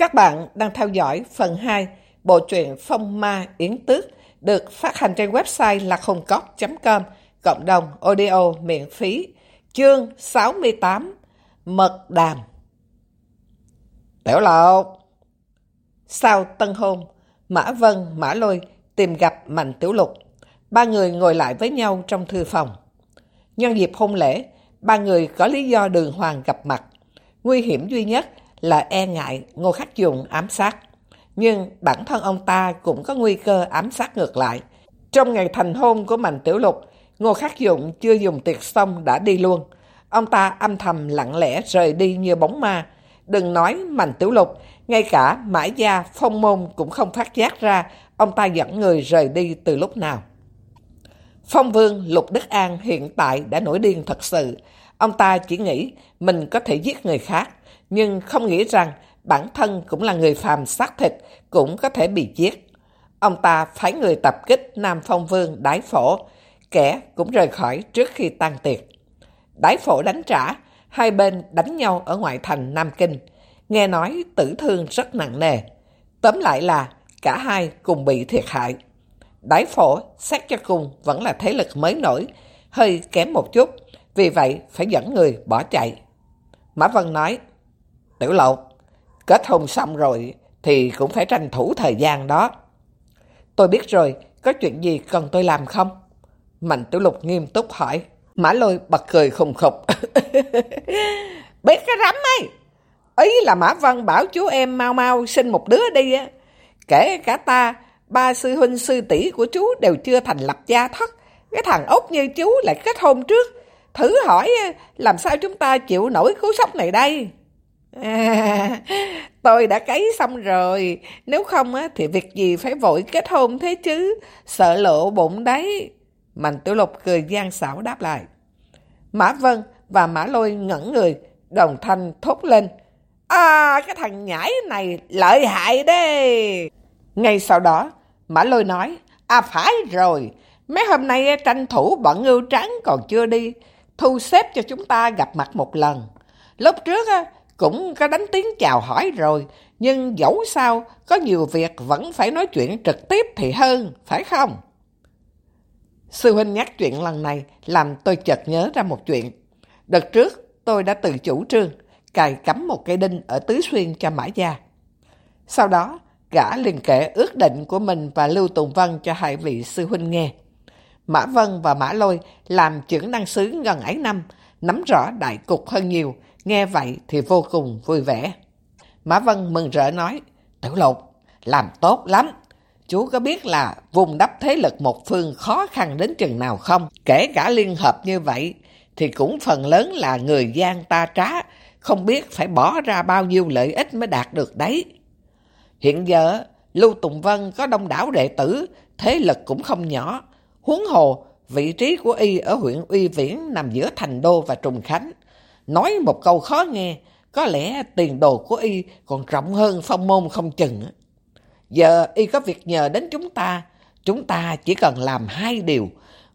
Các bạn đang theo dõi phần 2 bộ truyện Phong Ma Yến Tước được phát hành trên website lạchungcóc.com cộng đồng audio miễn phí chương 68 Mật Đàm Tiểu lộ Sau tân hôn, Mã Vân, Mã Lôi tìm gặp Mạnh Tiểu Lục. Ba người ngồi lại với nhau trong thư phòng. Nhân dịp hôn lễ, ba người có lý do đường hoàng gặp mặt. Nguy hiểm duy nhất là e ngại Ngô Khắc Dụng ám sát. Nhưng bản thân ông ta cũng có nguy cơ ám sát ngược lại. Trong ngày thành hôn của Mạnh Tiểu Lục, Ngô Khắc Dụng chưa dùng tiệc xong đã đi luôn. Ông ta âm thầm lặng lẽ rời đi như bóng ma. Đừng nói Mạnh Tiểu Lục, ngay cả Mãi Gia, Phong Môn cũng không phát giác ra ông ta dẫn người rời đi từ lúc nào. Phong Vương Lục Đức An hiện tại đã nổi điên thật sự. Ông ta chỉ nghĩ mình có thể giết người khác, nhưng không nghĩ rằng bản thân cũng là người phàm xác thịt, cũng có thể bị giết. Ông ta phái người tập kích Nam Phong Vương Đái Phổ, kẻ cũng rời khỏi trước khi tan tiệc. Đái Phổ đánh trả, hai bên đánh nhau ở ngoại thành Nam Kinh. Nghe nói tử thương rất nặng nề. Tóm lại là cả hai cùng bị thiệt hại. Đái Phổ xét cho cùng vẫn là thế lực mới nổi, hơi kém một chút, vì vậy phải dẫn người bỏ chạy. Mã Vân nói, Tiểu Lộc, kết hôn xong rồi thì cũng phải tranh thủ thời gian đó. Tôi biết rồi, có chuyện gì cần tôi làm không? Mạnh Tiểu Lục nghiêm túc hỏi. Mã Lôi bật cười khùng khục. biết cái rắm ấy. Ý là Mã văn bảo chú em mau mau sinh một đứa đi á. Kể cả ta, ba sư huynh sư tỷ của chú đều chưa thành lập gia thất. Cái thằng ốc như chú lại kết hôn trước. Thử hỏi làm sao chúng ta chịu nổi cú sốc này đây? À, tôi đã cấy xong rồi, nếu không á, thì việc gì phải vội kết hôn thế chứ, sợ lộ bụng đấy. Mạnh Tiểu Lục cười gian xảo đáp lại. Mã Vân và Mã Lôi ngẩn người, đồng thanh thốt lên. À, cái thằng nhãi này lợi hại đấy. Ngay sau đó, Mã Lôi nói, À phải rồi, mấy hôm nay tranh thủ bọn ngưu trắng còn chưa đi, thu xếp cho chúng ta gặp mặt một lần. Lúc trước á cũng có đánh tiếng chào hỏi rồi, nhưng dẫu sao có nhiều việc vẫn phải nói chuyện trực tiếp thì hơn, phải không? Sư huynh nhắc chuyện lần này làm tôi chợt nhớ ra một chuyện. Đợt trước tôi đã từ chủ trương cài cắm một cây đinh ở Tứ Xuyên cho Mã Gia. Sau đó, gã liền kể ước định của mình và Lưu Tùng Vân cho hai vị sư huynh nghe. Mã Vân và Mã Lôi làm trưởng năng sứ gần ấy năm, nắm rõ đại cục hơn nhiều, nghe vậy thì vô cùng vui vẻ. Mã Vân mừng rỡ nói, Tiểu Lục, làm tốt lắm. Chú có biết là vùng đắp thế lực một phương khó khăn đến chừng nào không? Kể cả liên hợp như vậy, thì cũng phần lớn là người gian ta trá, không biết phải bỏ ra bao nhiêu lợi ích mới đạt được đấy. Hiện giờ, Lưu Tùng Vân có đông đảo đệ tử, thế lực cũng không nhỏ. Huống hồ, vị trí của y ở huyện Uy Viễn nằm giữa Thành Đô và Trùng Khánh. Nói một câu khó nghe, có lẽ tiền đồ của y còn rộng hơn phong môn không chừng. Giờ y có việc nhờ đến chúng ta, chúng ta chỉ cần làm hai điều.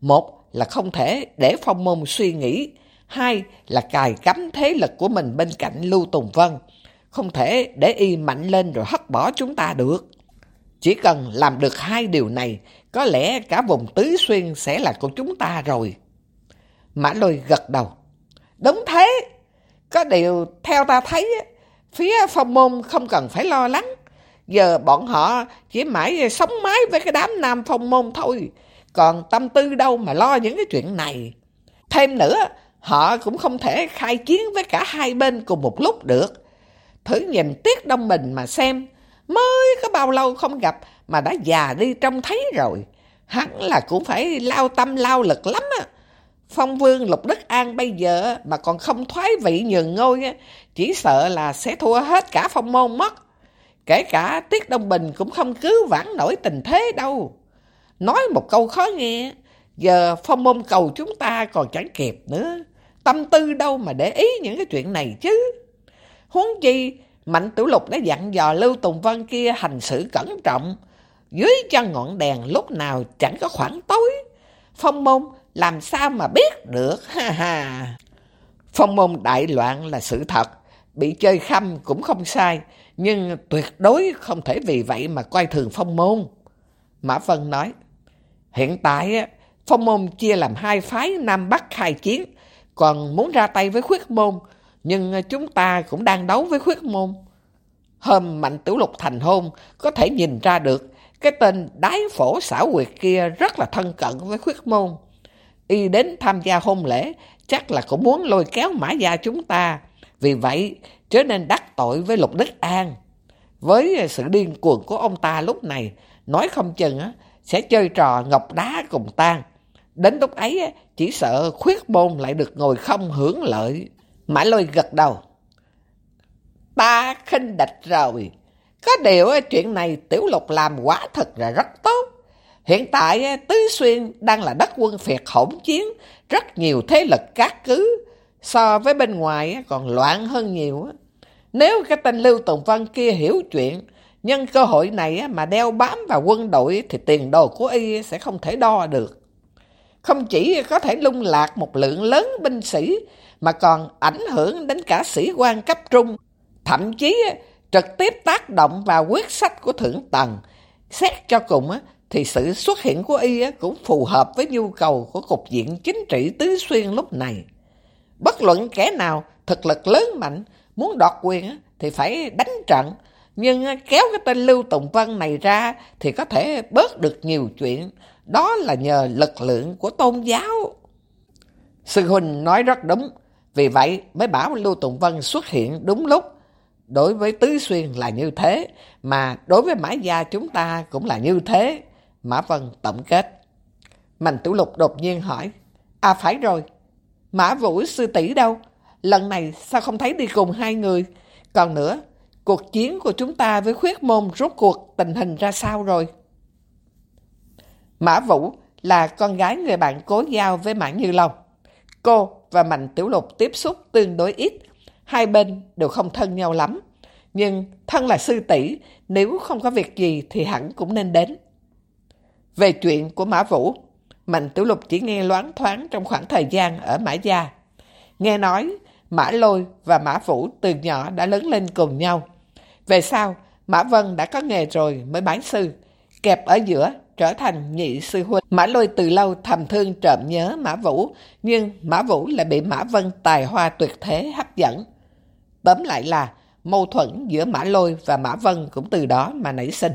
Một là không thể để phong môn suy nghĩ, hai là cài cắm thế lực của mình bên cạnh Lưu Tùng Vân. Không thể để y mạnh lên rồi hất bỏ chúng ta được. Chỉ cần làm được hai điều này, có lẽ cả vùng Tứ Xuyên sẽ là của chúng ta rồi. Mã Lôi gật đầu. Đúng thế. Có điều theo ta thấy, phía phong môn không cần phải lo lắng. Giờ bọn họ chỉ mãi sống mái với cái đám nam phong môn thôi. Còn tâm tư đâu mà lo những cái chuyện này. Thêm nữa, họ cũng không thể khai chiến với cả hai bên cùng một lúc được. Thử nhìn Tiết Đông Bình mà xem, mới có bao lâu không gặp mà đã già đi trông thấy rồi. Hắn là cũng phải lao tâm lao lực lắm á. Phong vương Lục Đức An bây giờ mà còn không thoái vị nhường ngôi, chỉ sợ là sẽ thua hết cả phong môn mất. Kể cả Tiết Đông Bình cũng không cứu vãn nổi tình thế đâu. Nói một câu khó nghe, giờ phong môn cầu chúng ta còn chẳng kịp nữa. Tâm tư đâu mà để ý những cái chuyện này chứ. Huống chi, Mạnh tử Lục đã dặn dò Lưu Tùng Vân kia hành xử cẩn trọng. Dưới chân ngọn đèn lúc nào chẳng có khoảng tối. Phong môn làm sao mà biết được, ha ha. Phong môn đại loạn là sự thật, bị chơi khăm cũng không sai, nhưng tuyệt đối không thể vì vậy mà coi thường phong môn. Mã Vân nói, hiện tại phong môn chia làm hai phái Nam Bắc khai chiến, còn muốn ra tay với khuyết môn, nhưng chúng ta cũng đang đấu với khuyết môn. Hôm Mạnh Tiểu Lục thành hôn, có thể nhìn ra được cái tên đái phổ xảo quyệt kia rất là thân cận với khuyết môn. Y đến tham gia hôn lễ, chắc là cũng muốn lôi kéo mã gia chúng ta. Vì vậy, trở nên đắc tội với Lục Đức An. Với sự điên cuồng của ông ta lúc này, nói không chừng sẽ chơi trò ngọc đá cùng tan. Đến lúc ấy, chỉ sợ khuyết môn lại được ngồi không hưởng lợi. Mã lôi gật đầu. Ta khinh địch rồi. Có điều chuyện này Tiểu Lục làm quả thật là rất tốt. Hiện tại Tứ Xuyên đang là đất quân phiệt hỗn chiến, rất nhiều thế lực cát cứ. So với bên ngoài còn loạn hơn nhiều. Nếu cái tên Lưu Tùng Văn kia hiểu chuyện, nhân cơ hội này mà đeo bám vào quân đội thì tiền đồ của y sẽ không thể đo được. Không chỉ có thể lung lạc một lượng lớn binh sĩ, mà còn ảnh hưởng đến cả sĩ quan cấp trung, thậm chí trực tiếp tác động vào quyết sách của Thượng Tầng. Xét cho cùng thì sự xuất hiện của y cũng phù hợp với nhu cầu của cục diện chính trị tứ xuyên lúc này. Bất luận kẻ nào thực lực lớn mạnh, muốn đoạt quyền thì phải đánh trận, nhưng kéo cái tên Lưu Tùng Vân này ra thì có thể bớt được nhiều chuyện. Đó là nhờ lực lượng của tôn giáo. Sư Huynh nói rất đúng, vì vậy mới bảo Lưu Tùng Vân xuất hiện đúng lúc. Đối với Tứ Xuyên là như thế, mà đối với Mã Gia chúng ta cũng là như thế. Mã Vân tổng kết. Mạnh Tiểu Lục đột nhiên hỏi, À phải rồi, Mã Vũ sư tỷ đâu? Lần này sao không thấy đi cùng hai người? Còn nữa, cuộc chiến của chúng ta với khuyết môn rốt cuộc tình hình ra sao rồi? Mã Vũ là con gái người bạn cố giao với Mã Như Long. Cô và Mạnh Tiểu Lục tiếp xúc tương đối ít, hai bên đều không thân nhau lắm. Nhưng thân là sư tỷ, nếu không có việc gì thì hẳn cũng nên đến. Về chuyện của Mã Vũ, Mạnh Tiểu Lục chỉ nghe loáng thoáng trong khoảng thời gian ở Mã Gia. Nghe nói Mã Lôi và Mã Vũ từ nhỏ đã lớn lên cùng nhau. Về sau, Mã Vân đã có nghề rồi mới bán sư, kẹp ở giữa trở thành nhị sư huynh. Mã Lôi từ lâu thầm thương trộm nhớ Mã Vũ, nhưng Mã Vũ lại bị Mã Vân tài hoa tuyệt thế hấp dẫn. Tóm lại là mâu thuẫn giữa Mã Lôi và Mã Vân cũng từ đó mà nảy sinh.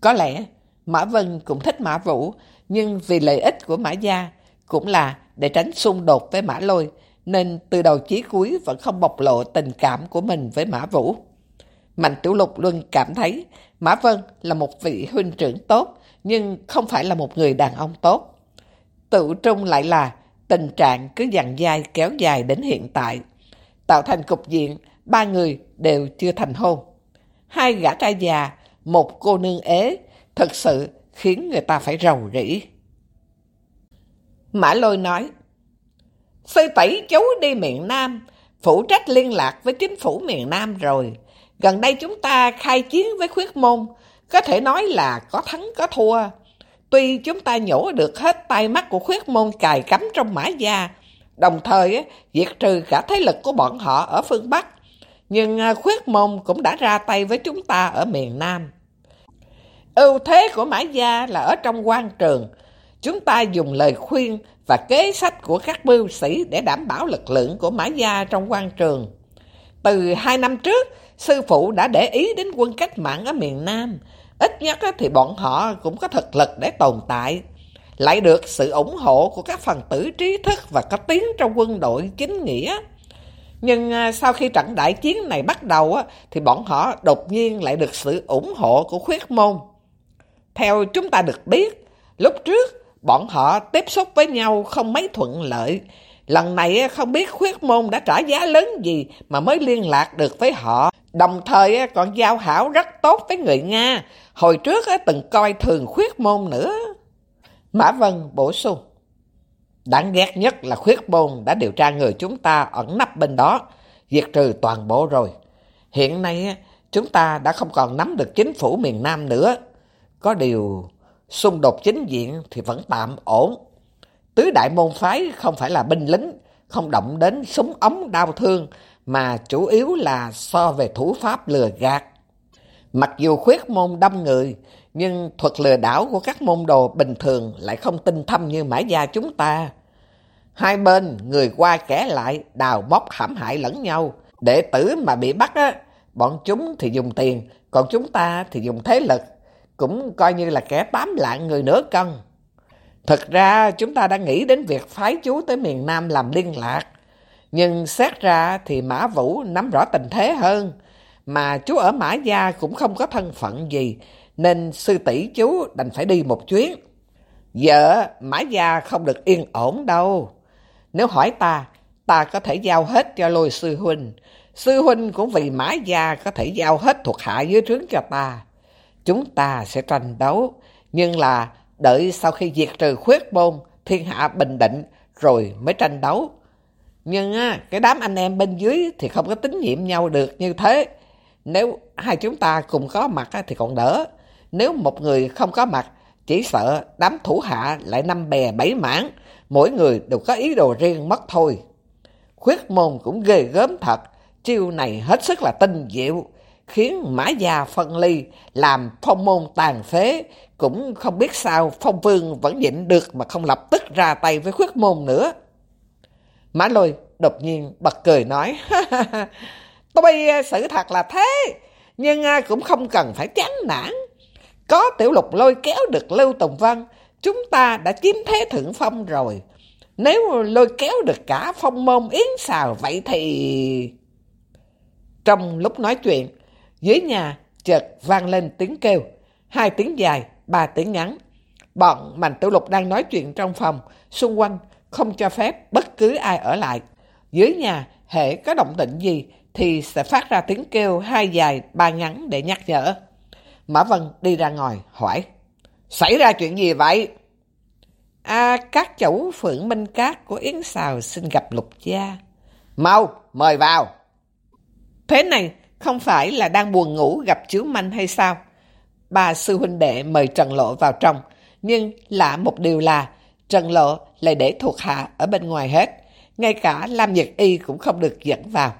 Có lẽ Mã Vân cũng thích Mã Vũ, nhưng vì lợi ích của Mã Gia, cũng là để tránh xung đột với Mã Lôi, nên từ đầu chí cuối vẫn không bộc lộ tình cảm của mình với Mã Vũ. Mạnh Tiểu Lục luôn cảm thấy Mã Vân là một vị huynh trưởng tốt, nhưng không phải là một người đàn ông tốt. Tự trung lại là tình trạng cứ dằn dai kéo dài đến hiện tại, tạo thành cục diện ba người đều chưa thành hôn. Hai gã trai già, một cô nương ế, thật sự khiến người ta phải rầu rĩ. Mã Lôi nói, Sư tỷ cháu đi miền Nam, phụ trách liên lạc với chính phủ miền Nam rồi. Gần đây chúng ta khai chiến với khuyết môn, có thể nói là có thắng có thua. Tuy chúng ta nhổ được hết tay mắt của khuyết môn cài cắm trong mã gia, đồng thời diệt trừ cả thế lực của bọn họ ở phương Bắc, nhưng à, khuyết môn cũng đã ra tay với chúng ta ở miền Nam. Ưu thế của Mã Gia là ở trong quan trường. Chúng ta dùng lời khuyên và kế sách của các mưu sĩ để đảm bảo lực lượng của Mã Gia trong quan trường. Từ hai năm trước, sư phụ đã để ý đến quân cách mạng ở miền Nam. Ít nhất thì bọn họ cũng có thực lực để tồn tại. Lại được sự ủng hộ của các phần tử trí thức và có tiếng trong quân đội chính nghĩa. Nhưng à, sau khi trận đại chiến này bắt đầu thì bọn họ đột nhiên lại được sự ủng hộ của khuyết môn. Theo chúng ta được biết, lúc trước bọn họ tiếp xúc với nhau không mấy thuận lợi. Lần này không biết khuyết môn đã trả giá lớn gì mà mới liên lạc được với họ. Đồng thời còn giao hảo rất tốt với người Nga. Hồi trước từng coi thường khuyết môn nữa. Mã Vân bổ sung. Đáng ghét nhất là khuyết môn đã điều tra người chúng ta ẩn nấp bên đó, diệt trừ toàn bộ rồi. Hiện nay chúng ta đã không còn nắm được chính phủ miền Nam nữa. Có điều xung đột chính diện thì vẫn tạm ổn. Tứ đại môn phái không phải là binh lính, không động đến súng ống đau thương, mà chủ yếu là so về thủ pháp lừa gạt. Mặc dù khuyết môn đông người, nhưng thuật lừa đảo của các môn đồ bình thường lại không tinh thâm như mãi gia chúng ta. Hai bên, người qua kẻ lại, đào móc hãm hại lẫn nhau. Đệ tử mà bị bắt á, bọn chúng thì dùng tiền, còn chúng ta thì dùng thế lực. Cũng coi như là kẻ tám lạng người nửa cân. Thực ra chúng ta đã nghĩ đến việc phái chú tới miền Nam làm liên lạc. Nhưng xét ra thì Mã Vũ nắm rõ tình thế hơn. Mà chú ở Mã Gia cũng không có thân phận gì, nên sư tỷ chú đành phải đi một chuyến. Giờ Mã Gia không được yên ổn đâu. Nếu hỏi ta, ta có thể giao hết cho lôi sư huynh. Sư huynh cũng vì Mã Gia có thể giao hết thuộc hạ dưới trướng cho ta. Chúng ta sẽ tranh đấu, nhưng là đợi sau khi diệt trừ khuyết môn, thiên hạ bình định, rồi mới tranh đấu. Nhưng á, cái đám anh em bên dưới thì không có tín nhiệm nhau được như thế. Nếu hai chúng ta cùng có mặt thì còn đỡ. Nếu một người không có mặt, chỉ sợ đám thủ hạ lại năm bè bảy mảng, mỗi người đều có ý đồ riêng mất thôi. Khuyết môn cũng ghê gớm thật, chiêu này hết sức là tinh diệu, khiến mã già phân ly, làm phong môn tàn phế, cũng không biết sao phong vương vẫn nhịn được mà không lập tức ra tay với khuyết môn nữa. Mã lôi đột nhiên bật cười nói, tôi sự thật là thế, nhưng à, cũng không cần phải chán nản. Có tiểu lục lôi kéo được Lưu Tùng Văn, chúng ta đã chiếm thế thượng phong rồi. Nếu lôi kéo được cả phong môn yến xào vậy thì... Trong lúc nói chuyện, dưới nhà chợt vang lên tiếng kêu, hai tiếng dài, ba tiếng ngắn. Bọn Mạnh Tiểu Lục đang nói chuyện trong phòng, xung quanh không cho phép bất cứ ai ở lại. Dưới nhà, hệ có động tĩnh gì thì sẽ phát ra tiếng kêu hai dài, ba ngắn để nhắc nhở. Mã Vân đi ra ngoài hỏi, xảy ra chuyện gì vậy? À, các chủ phượng minh cát của Yến Sào xin gặp lục gia. Mau, mời vào. Thế này, không phải là đang buồn ngủ gặp chiếu manh hay sao? Bà sư huynh đệ mời Trần Lộ vào trong, nhưng lạ một điều là Trần Lộ lại để thuộc hạ ở bên ngoài hết. Ngay cả Lam Nhật Y cũng không được dẫn vào.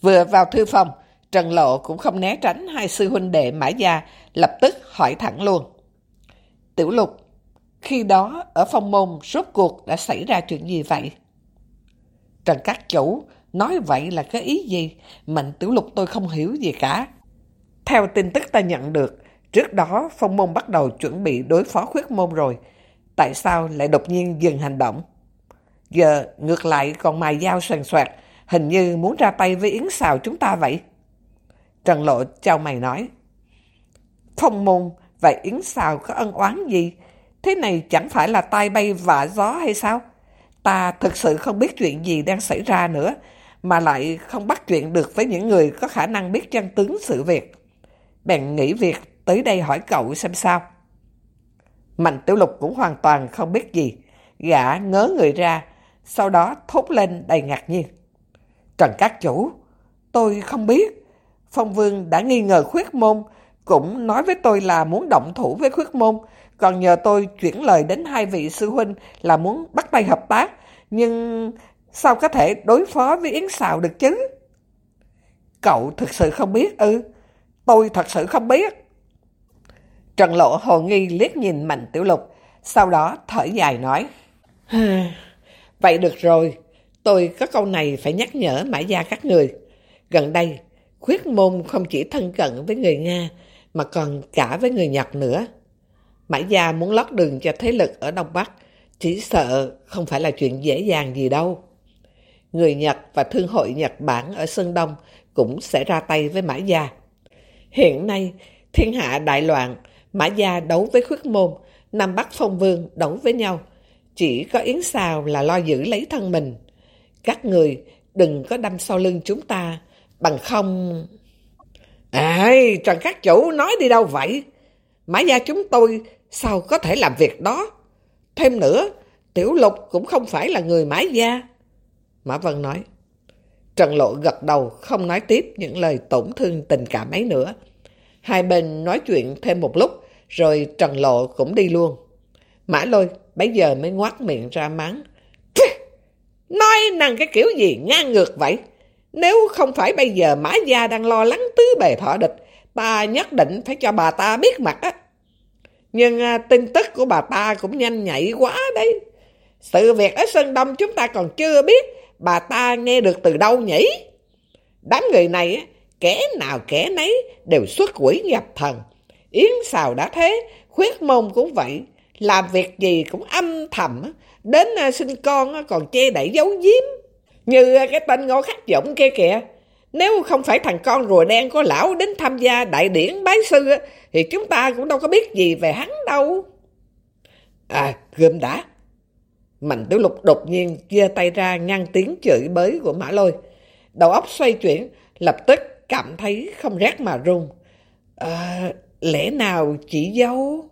Vừa vào thư phòng, Trần Lộ cũng không né tránh hai sư huynh đệ Mã Gia, lập tức hỏi thẳng luôn. Tiểu Lục, khi đó ở phong môn rốt cuộc đã xảy ra chuyện gì vậy? Trần Các Chủ nói vậy là cái ý gì? Mạnh Tiểu Lục tôi không hiểu gì cả. Theo tin tức ta nhận được, trước đó phong môn bắt đầu chuẩn bị đối phó khuyết môn rồi. Tại sao lại đột nhiên dừng hành động? Giờ ngược lại còn mài dao soàn soạt, hình như muốn ra tay với Yến Xào chúng ta vậy. Trần Lộ chào mày nói. Phong môn và Yến Xào có ân oán gì? Thế này chẳng phải là tai bay vạ gió hay sao? Ta thực sự không biết chuyện gì đang xảy ra nữa, mà lại không bắt chuyện được với những người có khả năng biết chân tướng sự việc. Bèn nghĩ việc tới đây hỏi cậu xem sao. Mạnh Tiểu Lục cũng hoàn toàn không biết gì. Gã ngớ người ra, sau đó thốt lên đầy ngạc nhiên. Trần Các Chủ, tôi không biết. Phong Vương đã nghi ngờ khuyết môn, cũng nói với tôi là muốn động thủ với khuyết môn, còn nhờ tôi chuyển lời đến hai vị sư huynh là muốn bắt tay hợp tác, nhưng sao có thể đối phó với Yến Sào được chứ? Cậu thực sự không biết ư? tôi thật sự không biết. Trần Lộ hồ nghi liếc nhìn Mạnh Tiểu Lục, sau đó thở dài nói. Vậy được rồi, tôi có câu này phải nhắc nhở mãi gia các người. Gần đây, khuyết môn không chỉ thân cận với người Nga, mà còn cả với người Nhật nữa. Mãi gia muốn lót đường cho thế lực ở Đông Bắc, chỉ sợ không phải là chuyện dễ dàng gì đâu. Người Nhật và Thương hội Nhật Bản ở Sơn Đông cũng sẽ ra tay với Mã Gia. Hiện nay, thiên hạ đại loạn, Mã Gia đấu với khuyết môn, Nam Bắc Phong Vương đấu với nhau. Chỉ có Yến Xào là lo giữ lấy thân mình. Các người đừng có đâm sau lưng chúng ta, bằng không... Ê, Trần Các Chủ nói đi đâu vậy? Mã Gia chúng tôi sao có thể làm việc đó? Thêm nữa, Tiểu Lục cũng không phải là người Mã Gia. Mã Vân nói. Trần Lộ gật đầu, không nói tiếp những lời tổn thương tình cảm ấy nữa. Hai bên nói chuyện thêm một lúc, rồi Trần Lộ cũng đi luôn. Mã lôi bây giờ mới ngoát miệng ra mắng. Nói năng cái kiểu gì ngang ngược vậy? Nếu không phải bây giờ Mã Gia đang lo lắng tứ bề thọ địch, ta nhất định phải cho bà ta biết mặt á. Nhưng à, tin tức của bà ta cũng nhanh nhạy quá đấy. Sự việc ở Sơn Đông chúng ta còn chưa biết bà ta nghe được từ đâu nhỉ? Đám người này, kẻ nào kẻ nấy đều xuất quỷ nhập thần. Yến xào đã thế, khuyết môn cũng vậy. Làm việc gì cũng âm thầm, đến à, sinh con còn che đậy giấu giếm. Như à, cái tên ngô khắc giọng kia kìa. Nếu không phải thằng con rùa đen có lão đến tham gia đại điển bái sư, thì chúng ta cũng đâu có biết gì về hắn đâu. À, gươm đã. Mạnh Tiểu Lục đột nhiên giơ tay ra ngăn tiếng chửi bới của Mã Lôi. Đầu óc xoay chuyển, lập tức cảm thấy không rét mà run. À, lẽ nào chỉ dấu